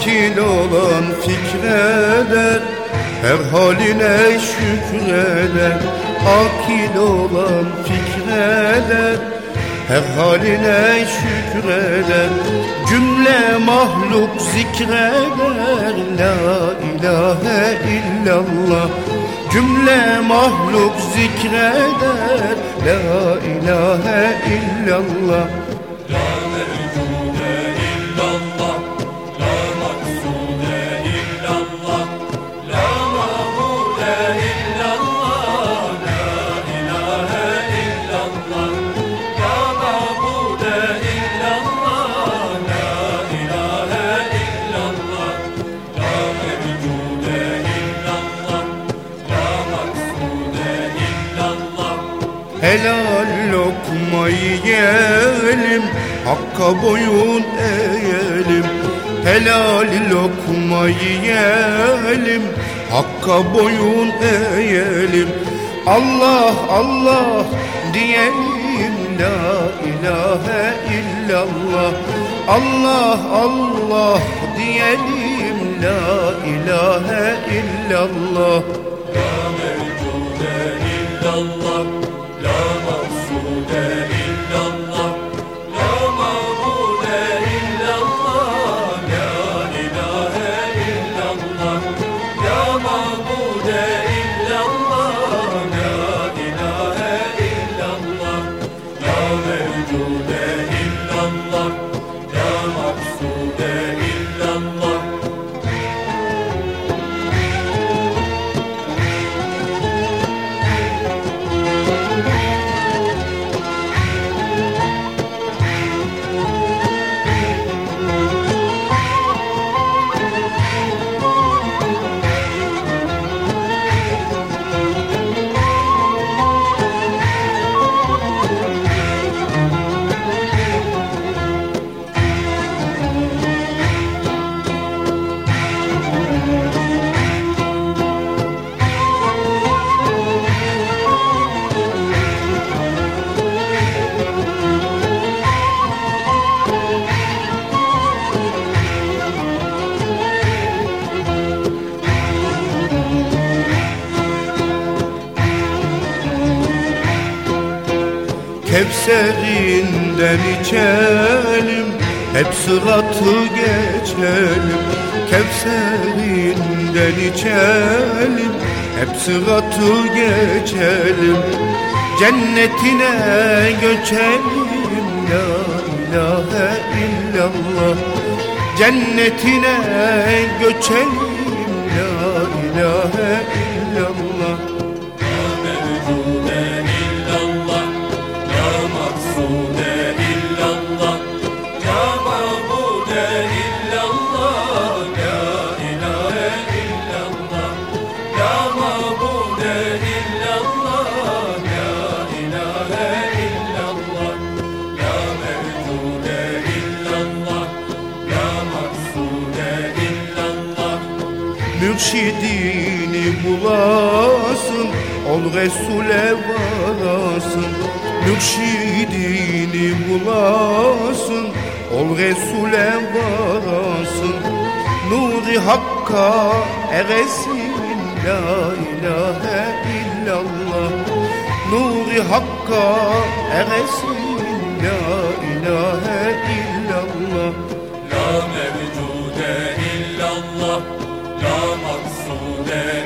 Akil olan fikreder Her haline şükreder Akil olan fikreder Her haline şükreder Cümle mahluk zikreder La ilahe illallah Cümle mahluk zikreder La ilahe illallah Helal lokmayı yiyelim Hakka boyun eğelim. Helal lokmayı yiyelim Hakka boyun eğelim. Allah Allah diyelim La ilahe illallah. Allah Allah diyelim La ilahe illallah. La mevcude illallah La maksude Kevserinden içelim Hep sıratı geçelim. Kevserinden içelim Hep sıratı geçelim. Cennetine göçelim La ilahe illallah. Cennetine göçelim La ilahe illallah Mürşidini bulasın Ol Resul'e varasın. Mürşidini bulasın Ol Resul'e varasın. Nuri Hakk'a eresin La ilahe illallah. Nuri Hakk'a eresin La ilahe illallah faithful day.